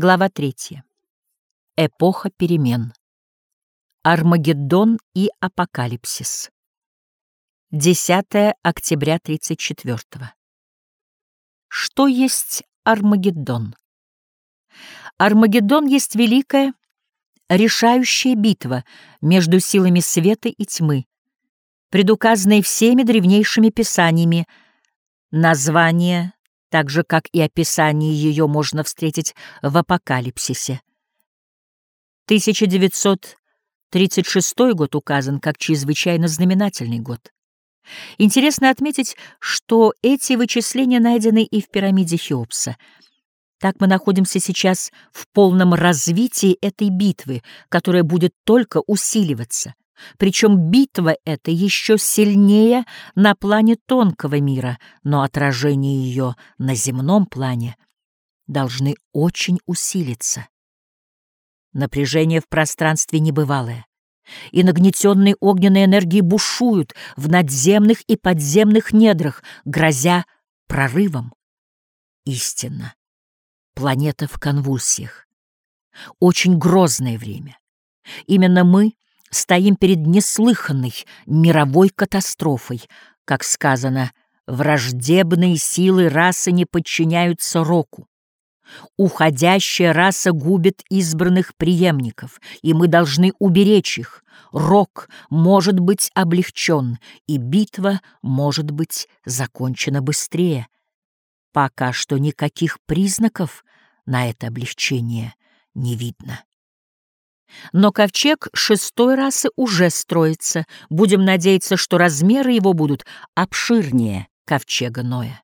Глава 3. Эпоха перемен. Армагеддон и апокалипсис. 10 октября 34 -го. Что есть Армагеддон? Армагеддон есть великая, решающая битва между силами света и тьмы, предуказанная всеми древнейшими писаниями, название так же, как и описание ее можно встретить в Апокалипсисе. 1936 год указан как чрезвычайно знаменательный год. Интересно отметить, что эти вычисления найдены и в пирамиде Хеопса. Так мы находимся сейчас в полном развитии этой битвы, которая будет только усиливаться. Причем битва эта еще сильнее на плане тонкого мира, но отражение ее на земном плане должны очень усилиться. Напряжение в пространстве небывалое, и нагнетенные огненные энергии бушуют в надземных и подземных недрах, грозя прорывом. Истинно, планета в конвульсиях. Очень грозное время. Именно мы — стоим перед неслыханной мировой катастрофой. Как сказано, враждебные силы расы не подчиняются року. Уходящая раса губит избранных преемников, и мы должны уберечь их. Рок может быть облегчен, и битва может быть закончена быстрее. Пока что никаких признаков на это облегчение не видно. Но ковчег шестой расы уже строится. Будем надеяться, что размеры его будут обширнее ковчега Ноя.